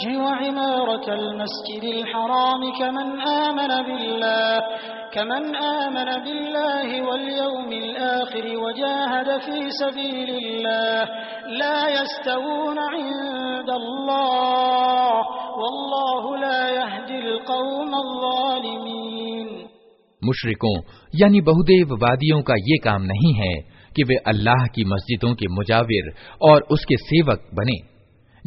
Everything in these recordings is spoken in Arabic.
الحج وعمارة المسجد الحرام كمن آمن بالله كمن آمن بالله واليوم الآخر وجاهد في سبيل الله لا يستوون عند الله والله لا يهدي القوم الظالمين مشركون يعني بہدیو وادیوں کا یہ کام نہیں ہے کہ वे अल्लाह की मस्जिदों के मुजाविर और उसके सेवक बने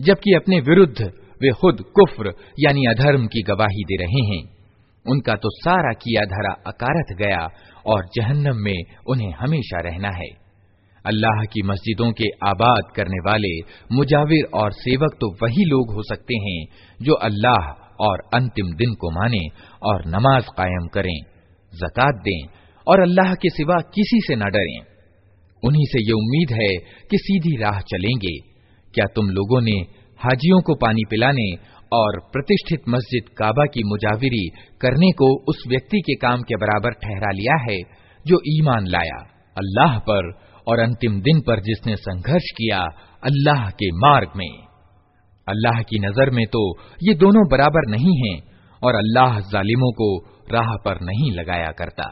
जबकि अपने विरुद्ध वे खुद कुफ्र यानी अधर्म की गवाही दे रहे हैं उनका तो सारा किया धरा अकारत गया और जहन्नम में उन्हें हमेशा रहना है अल्लाह की मस्जिदों के आबाद करने वाले मुजाविर और सेवक तो वही लोग हो सकते हैं जो अल्लाह और अंतिम दिन को माने और नमाज कायम करें जकत दें और अल्लाह के सिवा किसी से न डरें उन्हीं से ये उम्मीद है कि सीधी राह चलेंगे क्या तुम लोगों ने हाजियों को पानी पिलाने और प्रतिष्ठित मस्जिद काबा की मुजाविरी करने को उस व्यक्ति के काम के बराबर ठहरा लिया है जो ईमान लाया अल्लाह पर और अंतिम दिन पर जिसने संघर्ष किया अल्लाह के मार्ग में अल्लाह की नजर में तो ये दोनों बराबर नहीं हैं और अल्लाह जालिमों को राह पर नहीं लगाया करता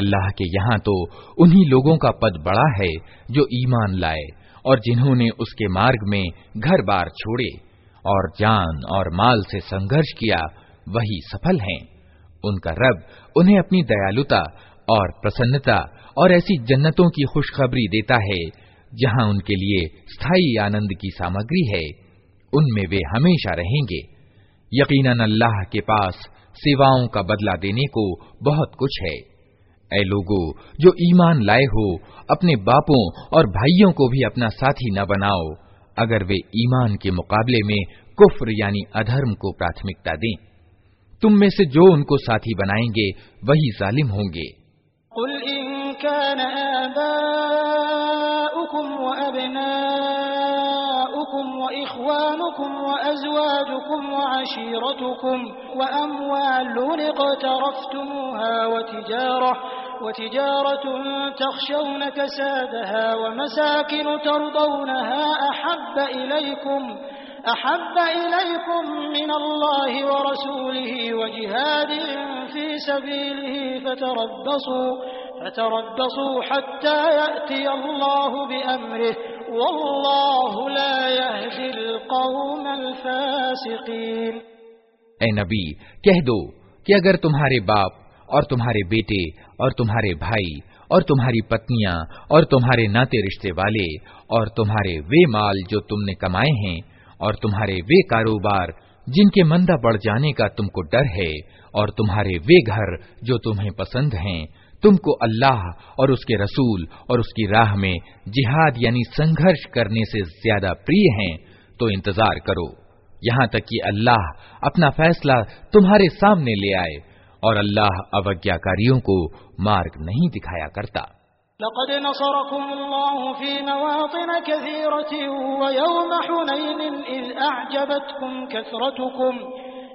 अल्लाह के यहाँ तो उन्हीं लोगों का पद बड़ा है जो ईमान लाए और जिन्होंने उसके मार्ग में घर बार छोड़े और जान और माल से संघर्ष किया वही सफल हैं उनका रब उन्हें अपनी दयालुता और प्रसन्नता और ऐसी जन्नतों की खुशखबरी देता है जहां उनके लिए स्थायी आनंद की सामग्री है उनमें वे हमेशा रहेंगे यकीनन अल्लाह के पास सेवाओं का बदला देने को बहुत कुछ है ऐ लोगो जो ईमान लाए हो अपने बापों और भाइयों को भी अपना साथी न बनाओ अगर वे ईमान के मुकाबले में कुफ्र यानी अधर्म को प्राथमिकता दें तुम में से जो उनको साथी बनाएंगे वही जालिम होंगे قل إن كان وإخوانكم وأزواجكم وعشيرتكم وأموال اقترفتموها وتجارة وتجارة تخشون كسادها ومساكن ترضونها أحب إليكم أحب إليكم من الله ورسوله وجهاد في سبيله فتربصوا فتربصوا حتى يأتي الله بأمره ए नबी कह दो कि अगर तुम्हारे बाप और तुम्हारे बेटे और तुम्हारे भाई और तुम्हारी पत्नियां और तुम्हारे नाते रिश्ते वाले और तुम्हारे वे माल जो तुमने कमाए हैं और तुम्हारे वे कारोबार जिनके मंदा बढ़ जाने का तुमको डर है और तुम्हारे वे घर जो तुम्हें पसंद हैं तुमको अल्लाह और उसके रसूल और उसकी राह में जिहाद यानी संघर्ष करने से ज्यादा प्रिय हैं तो इंतजार करो यहाँ तक कि अल्लाह अपना फैसला तुम्हारे सामने ले आए और अल्लाह अवज्ञाकारियों को मार्ग नहीं दिखाया करता لقد نصركم الله في مواطن كثيرة ويوم حنين إذ أعجبتكم كثرتكم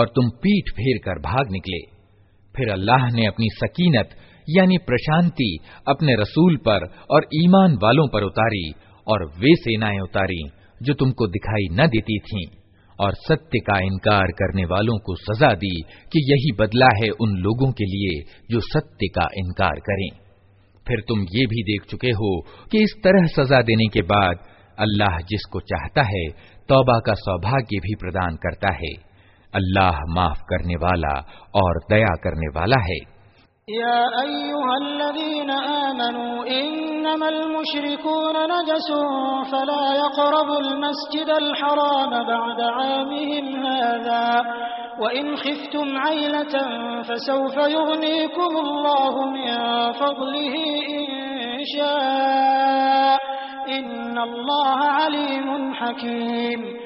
और तुम पीठ फेर कर भाग निकले फिर अल्लाह ने अपनी सकीनत यानी प्रशांति अपने रसूल पर और ईमान वालों पर उतारी और वे सेनाएं उतारी जो तुमको दिखाई न देती थीं और सत्य का इनकार करने वालों को सजा दी कि यही बदला है उन लोगों के लिए जो सत्य का इनकार करें फिर तुम ये भी देख चुके हो कि इस तरह सजा देने के बाद अल्लाह जिसको चाहता है तौबा का सौभाग्य भी प्रदान करता है अल्लाह माफ करने वाला और दया करने वाला है يا أيها الذين آمنوا إنما المشركون نجس فلا يقربوا المسجد الحرام بعد عامهم هذا وإن خفتم عيلة فسوف يغنيكم الله من فضله إن شاء إن الله عليم حكيم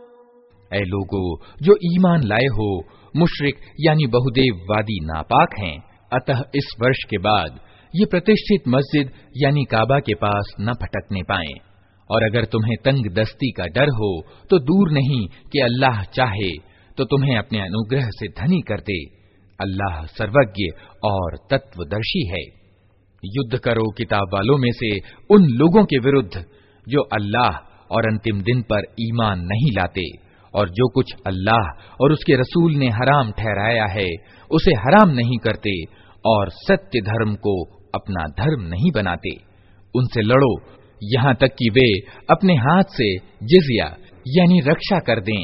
ऐ लोगो जो ईमान लाए हो मुशरिक यानी बहुदेववादी नापाक हैं अतः इस वर्ष के बाद ये प्रतिष्ठित मस्जिद यानी काबा के पास न भटकने पाए और अगर तुम्हें तंग दस्ती का डर हो तो दूर नहीं कि अल्लाह चाहे तो तुम्हें अपने अनुग्रह से धनी कर दे अल्लाह सर्वज्ञ और तत्वदर्शी है युद्ध करो किताब वालों में से उन लोगों के विरुद्ध जो अल्लाह और अंतिम दिन पर ईमान नहीं लाते और जो कुछ अल्लाह और उसके रसूल ने हराम ठहराया है उसे हराम नहीं करते और सत्य धर्म को अपना धर्म नहीं बनाते उनसे लड़ो यहाँ तक कि वे अपने हाथ से जिजिया यानी रक्षा कर दें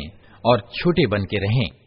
और छोटे बन के रहें